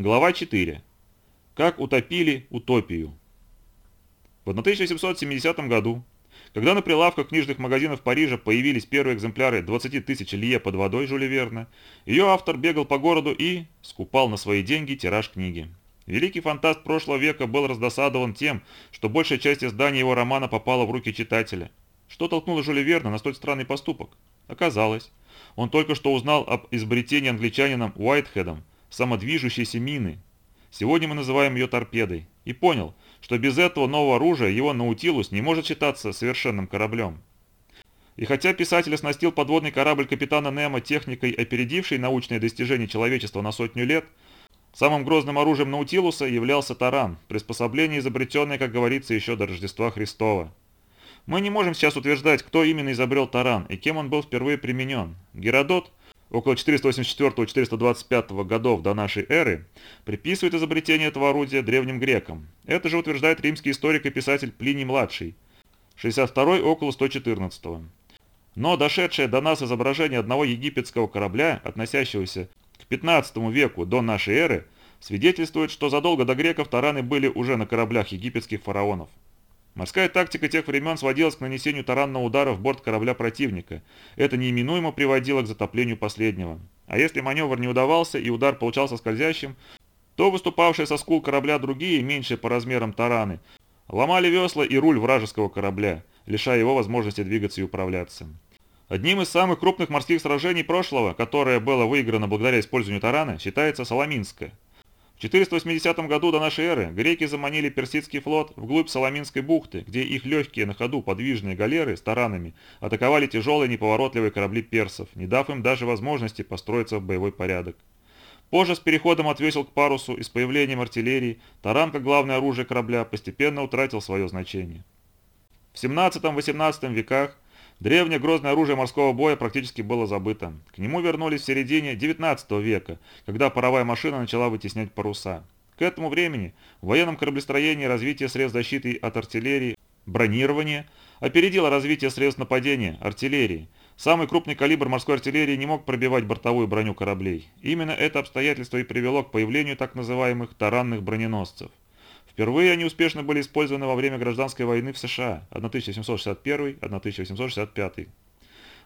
Глава 4. Как утопили утопию. В 1770 году, когда на прилавках книжных магазинов Парижа появились первые экземпляры 20 тысяч лье под водой Жюля Верна, ее автор бегал по городу и скупал на свои деньги тираж книги. Великий фантаст прошлого века был раздосадован тем, что большая часть издания его романа попала в руки читателя. Что толкнуло Жюля Верна на столь странный поступок? Оказалось, он только что узнал об изобретении англичанином Уайтхедом самодвижущейся мины. Сегодня мы называем ее торпедой. И понял, что без этого нового оружия его Наутилус не может считаться совершенным кораблем. И хотя писатель оснастил подводный корабль капитана Немо техникой, опередившей научные достижения человечества на сотню лет, самым грозным оружием Наутилуса являлся таран, приспособление, изобретенное, как говорится, еще до Рождества Христова. Мы не можем сейчас утверждать, кто именно изобрел таран и кем он был впервые применен. Геродот, около 484-425 годов до нашей эры, приписывает изобретение этого орудия древним грекам. Это же утверждает римский историк и писатель Плиний-младший, 62 около 114 -го. Но дошедшее до нас изображение одного египетского корабля, относящегося к 15 веку до нашей эры, свидетельствует, что задолго до греков тараны были уже на кораблях египетских фараонов. Морская тактика тех времен сводилась к нанесению таранного удара в борт корабля противника. Это неименуемо приводило к затоплению последнего. А если маневр не удавался и удар получался скользящим, то выступавшие со скул корабля другие, меньшие по размерам тараны, ломали весла и руль вражеского корабля, лишая его возможности двигаться и управляться. Одним из самых крупных морских сражений прошлого, которое было выиграно благодаря использованию тарана, считается Соломинское. В 480 году до нашей эры греки заманили персидский флот вглубь Соломинской бухты, где их легкие на ходу подвижные галеры с таранами атаковали тяжелые неповоротливые корабли персов, не дав им даже возможности построиться в боевой порядок. Позже с переходом от весел к парусу и с появлением артиллерии таран, как главное оружие корабля, постепенно утратил свое значение. В 17-18 веках Древнее грозное оружие морского боя практически было забыто. К нему вернулись в середине 19 века, когда паровая машина начала вытеснять паруса. К этому времени в военном кораблестроении развитие средств защиты от артиллерии, бронирования опередило развитие средств нападения, артиллерии. Самый крупный калибр морской артиллерии не мог пробивать бортовую броню кораблей. Именно это обстоятельство и привело к появлению так называемых таранных броненосцев. Впервые они успешно были использованы во время гражданской войны в США 1761-1865.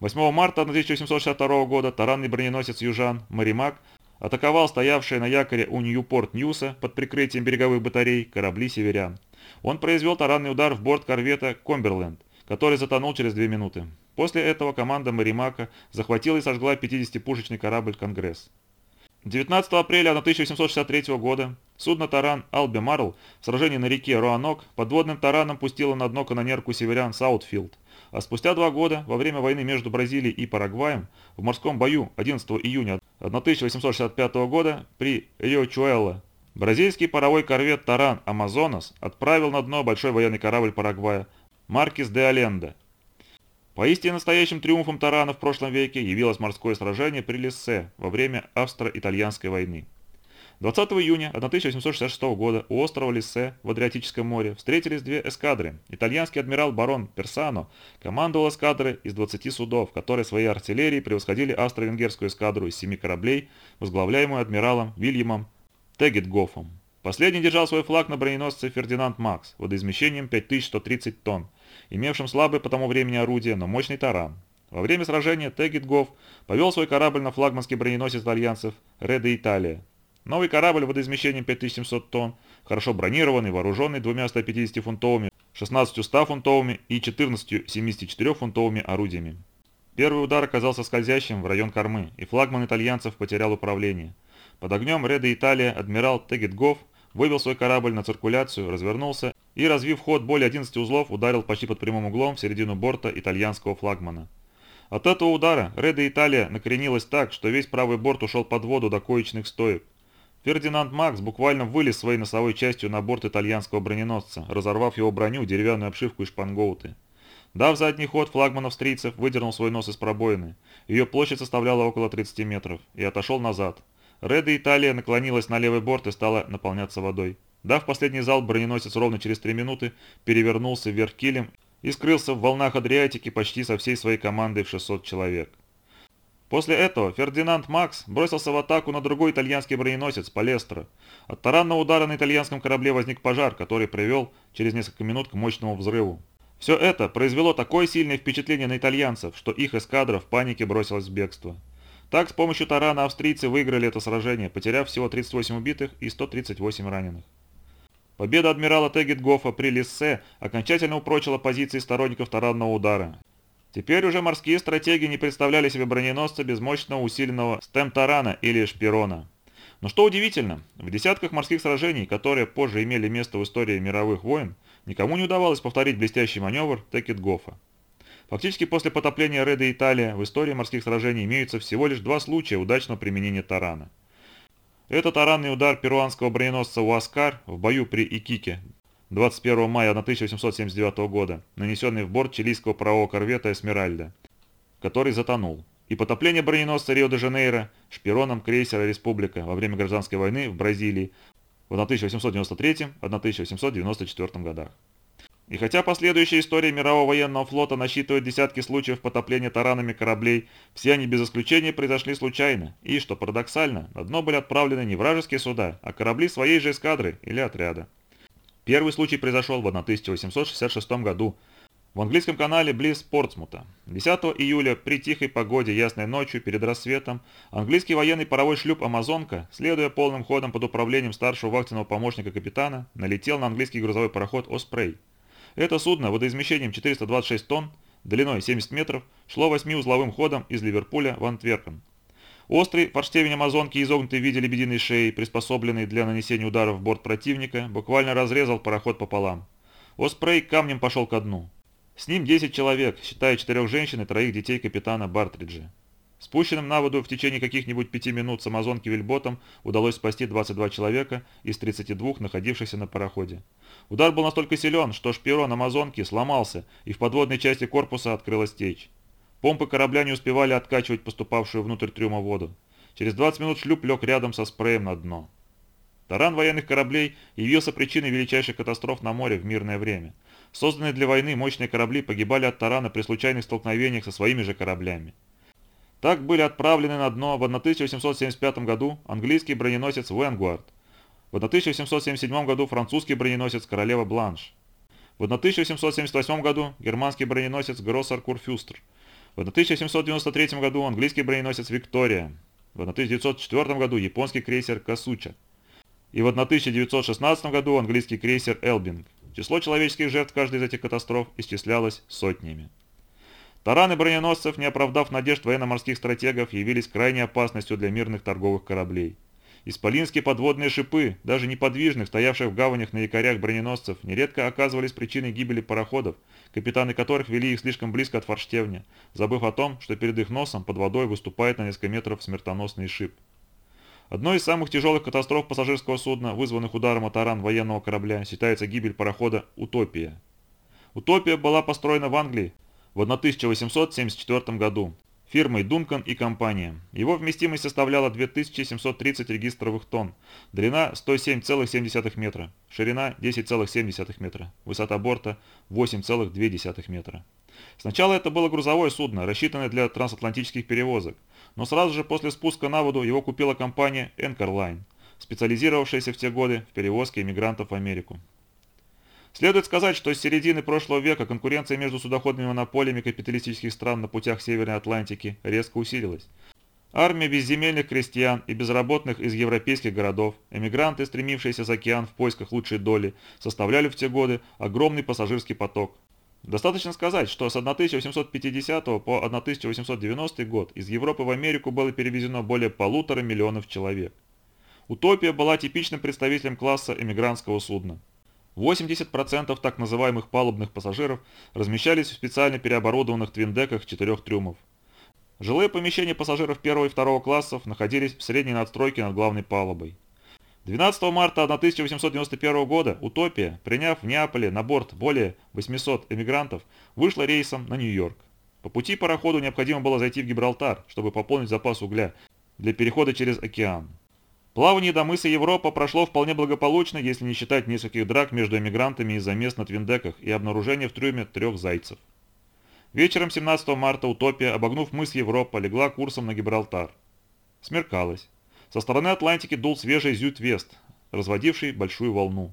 8 марта 1862 года таранный броненосец южан «Мерримак» атаковал стоявшие на якоре у Ньюпорт-Ньюса под прикрытием береговых батарей корабли северян. Он произвел таранный удар в борт корвета «Камберленд», который затонул через две минуты. После этого команда «Мерримака» захватила и сожгла 50-пушечный корабль «Конгресс». 19 апреля 1863 года судно-таран «Албемарл» в сражении на реке Руанок подводным тараном пустило на дно канонерку северян Саутфилд, а спустя два года, во время войны между Бразилией и Парагваем, в морском бою 11 июня 1865 года при Рио-Чуэлло, бразильский паровой корвет «Таран Амазонас» отправил на дно большой военный корабль Парагвая «Маркис де Аленда», Поистине настоящим триумфом Тарана в прошлом веке явилось морское сражение при Лиссе во время Австро-Итальянской войны. 20 июня 1866 года у острова Лиссе в Адриатическом море встретились две эскадры. Итальянский адмирал барон Персано командовал эскадрой из 20 судов, которые своей артиллерией превосходили австро-венгерскую эскадру из 7 кораблей, возглавляемую адмиралом Вильямом Тегетгофом. Последний держал свой флаг на броненосце Фердинанд Макс водоизмещением 5130 тонн, имевшим слабое по тому времени орудие, но мощный таран. Во время сражения Тегитгоф повел свой корабль на флагманский броненосец итальянцев Реде Италия. Новый корабль водоизмещением 5700 тонн, хорошо бронированный, вооруженный двумя 150-фунтовыми, 16 100-фунтовыми и 14 74-фунтовыми орудиями. Первый удар оказался скользящим в район кормы, и флагман итальянцев потерял управление. Под огнем Реда Италия адмирал Тегетгоф вывел свой корабль на циркуляцию, развернулся и, развив ход более 11 узлов, ударил почти под прямым углом в середину борта итальянского флагмана. От этого удара Реда Италия накренилась так, что весь правый борт ушел под воду до коечных стоек. Фердинанд Макс буквально вылез своей носовой частью на борт итальянского броненосца, разорвав его броню, деревянную обшивку и шпангоуты. Дав задний ход, флагман австрийцев выдернул свой нос из пробоины. Ее площадь составляла около 30 метров, и отошел назад. Реда Италия наклонилась на левый борт и стала наполняться водой. Дав последний залп, броненосец ровно через три минуты перевернулся вверх килем и скрылся в волнах Адриатики почти со всей своей командой в 600 человек. После этого Фердинанд Макс бросился в атаку на другой итальянский броненосец Палестро. От таранного удара на итальянском корабле возник пожар, который привел через несколько минут к мощному взрыву. Все это произвело такое сильное впечатление на итальянцев, что их эскадра в панике бросилась в бегство. Так, с помощью тарана австрийцы выиграли это сражение, потеряв всего 38 убитых и 138 раненых. Победа адмирала Тегетгофа при Лиссе окончательно упрочила позиции сторонников таранного удара. Теперь уже морские стратеги не представляли себе броненосца без мощного усиленного стем-тарана или шпирона. Но что удивительно, в десятках морских сражений, которые позже имели место в истории мировых войн, никому не удавалось повторить блестящий маневр Текетгофа. Фактически после потопления Реда Италия в истории морских сражений имеются всего лишь два случая удачного применения тарана. Это таранный удар перуанского броненосца Уаскар в бою при Икике 21 мая 1879 года, нанесенный в борт чилийского правого корвета «Эсмеральда», который затонул, и потопление броненосца Рио-де-Жанейро шпионом крейсера «Республика» во время гражданской войны в Бразилии в 1893-1894 годах. И хотя последующая история мирового военного флота насчитывает десятки случаев потопления таранами кораблей, все они без исключения произошли случайно, и, что парадоксально, на дно были отправлены не вражеские суда, а корабли своей же эскадры или отряда. Первый случай произошел в 1866 году в английском канале близ Портсмута. 10 июля при тихой погоде ясной ночью перед рассветом английский военный паровой шлюп «Амазонка», следуя полным ходом под управлением старшего вахтенного помощника капитана, налетел на английский грузовой пароход «Оспрей». Это судно водоизмещением 426 тонн, длиной 70 метров, шло восьмиузловым ходом из Ливерпуля в Антверпен. Острый форштевень Амазонки, изогнутый в виде лебединой шеи, приспособленный для нанесения ударов в борт противника, буквально разрезал пароход пополам. Оспрей камнем пошел ко дну. С ним 10 человек, считая четырех женщин и троих детей капитана Бартриджа. Спущенным на воду в течение каких-нибудь пяти минут с Амазонки Вильботом удалось спасти 22 человека из 32 находившихся на пароходе. Удар был настолько силен, что шпирон Амазонки сломался, и в подводной части корпуса открылась течь. Помпы корабля не успевали откачивать поступавшую внутрь трюма воду. Через 20 минут шлюп лег рядом со спреем на дно. Таран военных кораблей явился причиной величайших катастроф на море в мирное время. Созданные для войны мощные корабли погибали от тарана при случайных столкновениях со своими же кораблями. Так были отправлены на дно в 1875 году английский броненосец Венгуард, в 1877 году французский броненосец Королева Бланш, в 1878 году германский броненосец Гроссар Курфюстр, в 1793 году английский броненосец Виктория, в 1904 году японский крейсер Касуча и в 1916 году английский крейсер Элбинг. Число человеческих жертв каждой из этих катастроф исчислялось сотнями. Тараны броненосцев, не оправдав надежд военно-морских стратегов, явились крайней опасностью для мирных торговых кораблей. Исполинские подводные шипы, даже неподвижных, стоявших в гаванях на якорях броненосцев, нередко оказывались причиной гибели пароходов, капитаны которых вели их слишком близко от форштевня, забыв о том, что перед их носом под водой выступает на несколько метров смертоносный шип. Одной из самых тяжелых катастроф пассажирского судна, вызванных ударом о таран военного корабля, считается гибель парохода «Утопия». «Утопия» была построена в Англии в 1874 году фирмой Duncan и компания. Его вместимость составляла 2730 регистровых тонн, длина 107,7 метра, ширина 10,7 метра, высота борта 8,2 метра. Сначала это было грузовое судно, рассчитанное для трансатлантических перевозок, но сразу же после спуска на воду его купила компания Anchor Line, специализировавшаяся в те годы в перевозке иммигрантов в Америку. Следует сказать, что с середины прошлого века конкуренция между судоходными монополиями капиталистических стран на путях Северной Атлантики резко усилилась. Армия безземельных крестьян и безработных из европейских городов, эмигранты, стремившиеся за океан в поисках лучшей доли, составляли в те годы огромный пассажирский поток. Достаточно сказать, что с 1850 по 1890 год из Европы в Америку было перевезено более полутора миллионов человек. Утопия была типичным представителем класса эмигрантского судна. 80% так называемых палубных пассажиров размещались в специально переоборудованных твиндеках четырех трюмов. Жилые помещения пассажиров первого и второго классов находились в средней надстройке над главной палубой. 12 марта 1891 года «Утопия», приняв в Неаполе на борт более 800 эмигрантов, вышла рейсом на Нью-Йорк. По пути пароходу необходимо было зайти в Гибралтар, чтобы пополнить запас угля для перехода через океан. Плавание до мыса Европа прошло вполне благополучно, если не считать нескольких драк между эмигрантами из-за мест на твиндеках и обнаружения в трюме трех зайцев. Вечером 17 марта «Утопия», обогнув мыс Европа, легла курсом на Гибралтар. Смеркалось. Со стороны Атлантики дул свежий зют-вест, разводивший большую волну.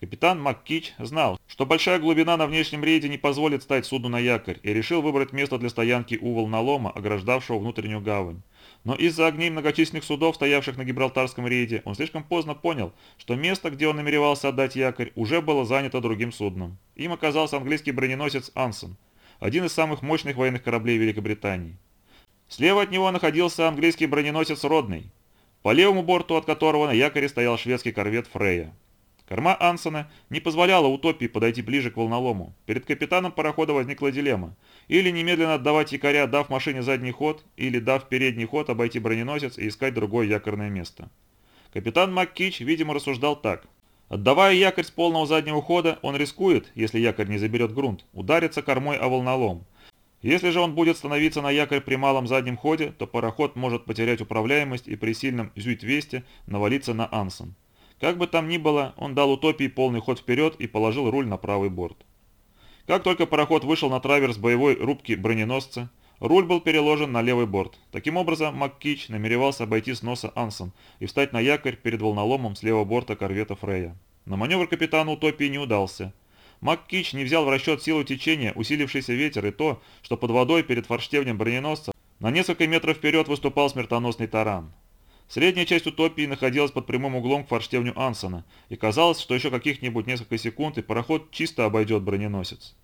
Капитан МакКич знал, что большая глубина на внешнем рейде не позволит стать судну на якорь, и решил выбрать место для стоянки у волнолома, ограждавшего внутреннюю гавань. Но из-за огней многочисленных судов, стоявших на Гибралтарском рейде, он слишком поздно понял, что место, где он намеревался отдать якорь, уже было занято другим судном. Им оказался английский броненосец «Ансон», один из самых мощных военных кораблей Великобритании. Слева от него находился английский броненосец «Родный», по левому борту от которого на якоре стоял шведский корвет «Фрея». Корма Ансона не позволяла утопии подойти ближе к волнолому. Перед капитаном парохода возникла дилемма. Или немедленно отдавать якоря, дав машине задний ход, или дав передний ход, обойти броненосец и искать другое якорное место. Капитан МакКич, видимо, рассуждал так. Отдавая якорь с полного заднего хода, он рискует, если якорь не заберет грунт, удариться кормой о волнолом. Если же он будет становиться на якорь при малом заднем ходе, то пароход может потерять управляемость и при сильном зюйт-весте навалиться на Ансон. Как бы там ни было, он дал утопии полный ход вперед и положил руль на правый борт. Как только пароход вышел на траверс боевой рубки броненосца, руль был переложен на левый борт. Таким образом, МакКич намеревался обойти с носа Ансон и встать на якорь перед волноломом с левого борта корвета Фрея. Но маневр капитана утопии не удался. МакКич не взял в расчет силу течения, усилившийся ветер и то, что под водой перед форштевнем броненосца на несколько метров вперед выступал смертоносный таран. Средняя часть утопии находилась под прямым углом к форштевню Ансона, и казалось, что еще каких-нибудь несколько секунд и пароход чисто обойдет броненосец.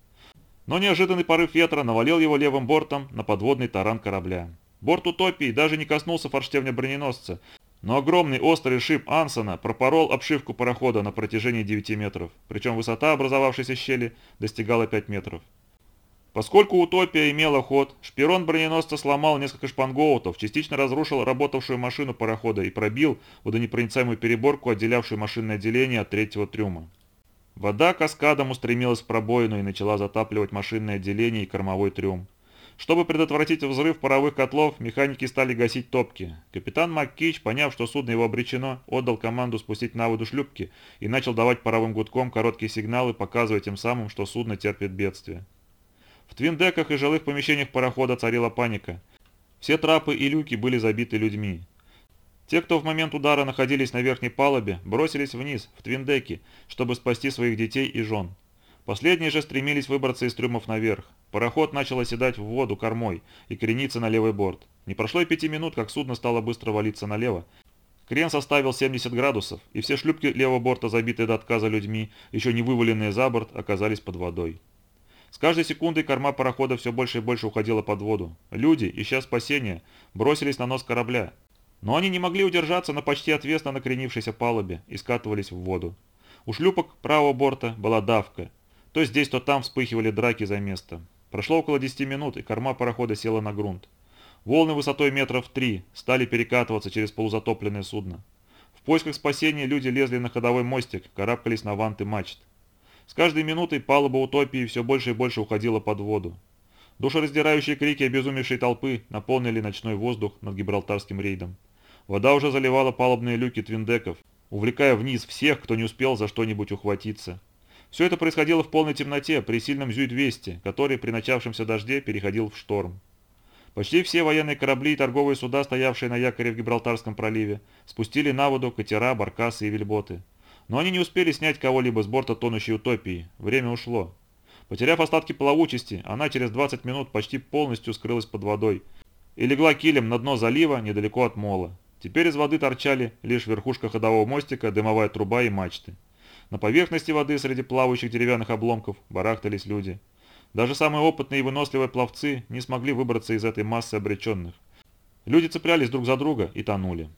Но неожиданный порыв ветра навалил его левым бортом на подводный таран корабля. Борт утопии даже не коснулся форштевня броненосца, но огромный острый шип Ансона пропорол обшивку парохода на протяжении 9 метров, причем высота образовавшейся щели достигала 5 метров. Поскольку «Утопия» имела ход, шпирон броненосца сломал несколько шпангоутов, частично разрушил работавшую машину парохода и пробил водонепроницаемую переборку, отделявшую машинное отделение от третьего трюма. Вода каскадом устремилась в пробоину и начала затапливать машинное отделение и кормовой трюм. Чтобы предотвратить взрыв паровых котлов, механики стали гасить топки. Капитан МакКич, поняв, что судно его обречено, отдал команду спустить на воду шлюпки и начал давать паровым гудком короткие сигналы, показывая тем самым, что судно терпит бедствие. В твиндеках и жилых помещениях парохода царила паника. Все трапы и люки были забиты людьми. Те, кто в момент удара находились на верхней палубе, бросились вниз, в твиндеки, чтобы спасти своих детей и жен. Последние же стремились выбраться из трюмов наверх. Пароход начал оседать в воду кормой и крениться на левый борт. Не прошло и пяти минут, как судно стало быстро валиться налево. Крен составил 70 градусов, и все шлюпки левого борта, забитые до отказа людьми, еще не вываленные за борт, оказались под водой. С каждой секундой корма парохода все больше и больше уходила под воду. Люди, ища спасения, бросились на нос корабля. Но они не могли удержаться на почти отвесно накренившейся палубе и скатывались в воду. У шлюпок правого борта была давка. То здесь, то там вспыхивали драки за место. Прошло около 10 минут, и корма парохода села на грунт. Волны высотой метров три стали перекатываться через полузатопленное судно. В поисках спасения люди лезли на ходовой мостик, карабкались на ванты мачт. С каждой минутой палуба утопии все больше и больше уходила под воду. Душераздирающие крики обезумевшей толпы наполнили ночной воздух над Гибралтарским рейдом. Вода уже заливала палубные люки твиндеков, увлекая вниз всех, кто не успел за что-нибудь ухватиться. Все это происходило в полной темноте при сильном Зюй-200, который при начавшемся дожде переходил в шторм. Почти все военные корабли и торговые суда, стоявшие на якоре в Гибралтарском проливе, спустили на воду катера, баркасы и вельботы. Но они не успели снять кого-либо с борта тонущей утопии. Время ушло. Потеряв остатки плавучести, она через 20 минут почти полностью скрылась под водой и легла килем на дно залива недалеко от мола. Теперь из воды торчали лишь верхушка ходового мостика, дымовая труба и мачты. На поверхности воды среди плавающих деревянных обломков барахтались люди. Даже самые опытные и выносливые пловцы не смогли выбраться из этой массы обреченных. Люди цеплялись друг за друга и тонули.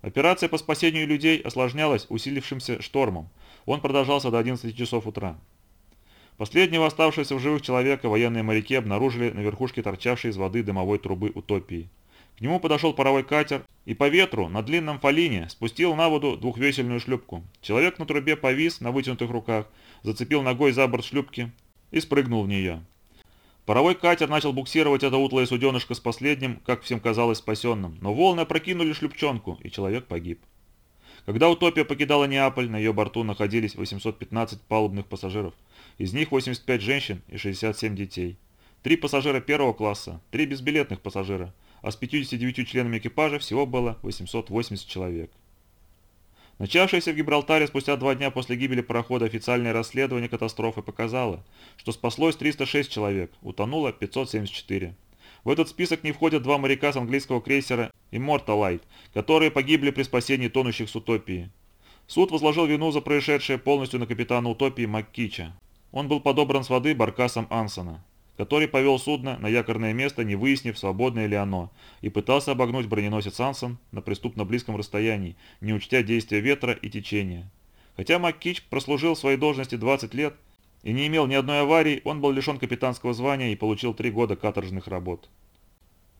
Операция по спасению людей осложнялась усилившимся штормом. Он продолжался до 11 часов утра. Последнего оставшегося в живых человека военные моряки обнаружили на верхушке торчавшей из воды дымовой трубы утопии. К нему подошел паровой катер и по ветру на длинном фалине спустил на воду двухвесельную шлюпку. Человек на трубе повис на вытянутых руках, зацепил ногой за борт шлюпки и спрыгнул в нее. Паровой катер начал буксировать это утлое суденышко с последним, как всем казалось, спасенным, но волны опрокинули шлюпчонку, и человек погиб. Когда «Утопия» покидала Неаполь, на ее борту находились 815 палубных пассажиров, из них 85 женщин и 67 детей. три пассажира первого класса, три безбилетных пассажира, а с 59 членами экипажа всего было 880 человек. Начавшееся в Гибралтаре спустя два дня после гибели парохода официальное расследование катастрофы показало, что спаслось 306 человек, утонуло 574. В этот список не входят два моряка с английского крейсера «Immortalite», которые погибли при спасении тонущих с «Утопии». Суд возложил вину за происшедшее полностью на капитана «Утопии» Маккича. Он был подобран с воды баркасом Ансона который повел судно на якорное место, не выяснив, свободное ли оно, и пытался обогнуть броненосец Ансон на преступно близком расстоянии, не учтя действия ветра и течения. Хотя МакКич прослужил в своей должности 20 лет и не имел ни одной аварии, он был лишен капитанского звания и получил 3 года каторжных работ.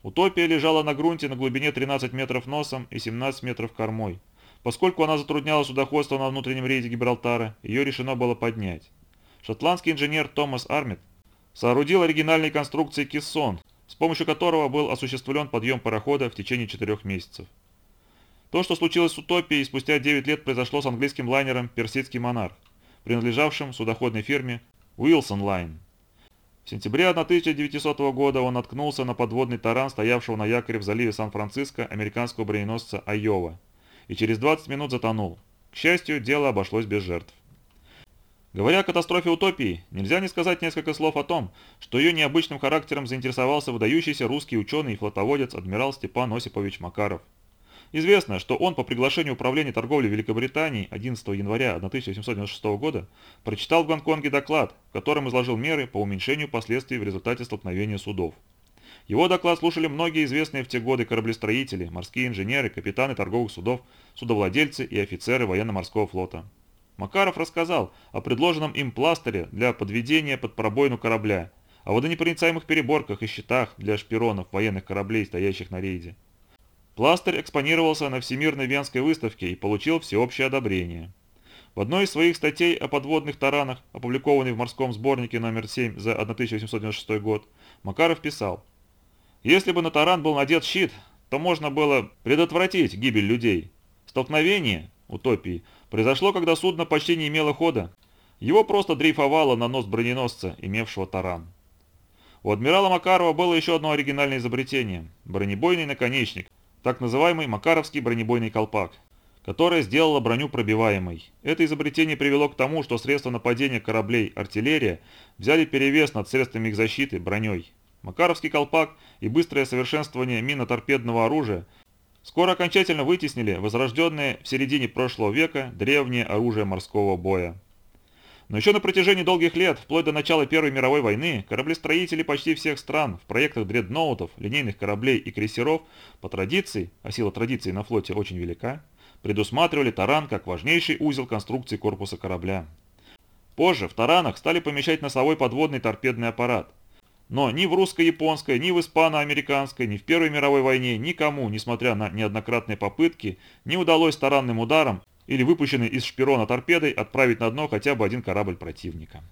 Утопия лежала на грунте на глубине 13 метров носом и 17 метров кормой. Поскольку она затрудняла судоходство на внутреннем рейде Гибралтара, ее решено было поднять. Шотландский инженер Томас Армит соорудил оригинальные конструкции кессон, с помощью которого был осуществлен подъем парохода в течение четырех месяцев. То, что случилось с Утопией, спустя 9 лет произошло с английским лайнером «Персидский монарх», принадлежавшим судоходной фирме Wilson Line. В сентябре 1900 года он наткнулся на подводный таран, стоявшего на якоре в заливе Сан-Франциско американского броненосца «Айова», и через 20 минут затонул. К счастью, дело обошлось без жертв. Говоря о катастрофе утопии, нельзя не сказать несколько слов о том, что ее необычным характером заинтересовался выдающийся русский ученый и флотоводец адмирал Степан Осипович Макаров. Известно, что он по приглашению Управления торговли Великобритании 11 января 1896 года прочитал в Гонконге доклад, в котором изложил меры по уменьшению последствий в результате столкновения судов. Его доклад слушали многие известные в те годы кораблестроители, морские инженеры, капитаны торговых судов, судовладельцы и офицеры военно-морского флота. Макаров рассказал о предложенном им пластыре для подведения под пробоину корабля, о водонепроницаемых переборках и щитах для шпиронов военных кораблей, стоящих на рейде. Пластырь экспонировался на Всемирной Венской выставке и получил всеобщее одобрение. В одной из своих статей о подводных таранах, опубликованной в морском сборнике номер 7 за 1896 год, Макаров писал, «Если бы на таран был надет щит, то можно было предотвратить гибель людей. Столкновение, утопии, произошло, когда судно почти не имело хода. Его просто дрейфовало на нос броненосца, имевшего таран. У адмирала Макарова было еще одно оригинальное изобретение – бронебойный наконечник, так называемый Макаровский бронебойный колпак, которое сделало броню пробиваемой. Это изобретение привело к тому, что средства нападения кораблей артиллерия взяли перевес над средствами их защиты броней. Макаровский колпак и быстрое совершенствование миноторпедного оружия скоро окончательно вытеснили возрожденное в середине прошлого века древнее оружие морского боя. Но еще на протяжении долгих лет, вплоть до начала Первой мировой войны, кораблестроители почти всех стран в проектах дредноутов, линейных кораблей и крейсеров по традиции, а сила традиции на флоте очень велика, предусматривали таран как важнейший узел конструкции корпуса корабля. Позже в таранах стали помещать носовой подводный торпедный аппарат, но ни в русско-японской, ни в испано-американской, ни в Первой мировой войне никому, несмотря на неоднократные попытки, не удалось таранным ударом или выпущенной из шпирона торпедой отправить на дно хотя бы один корабль противника.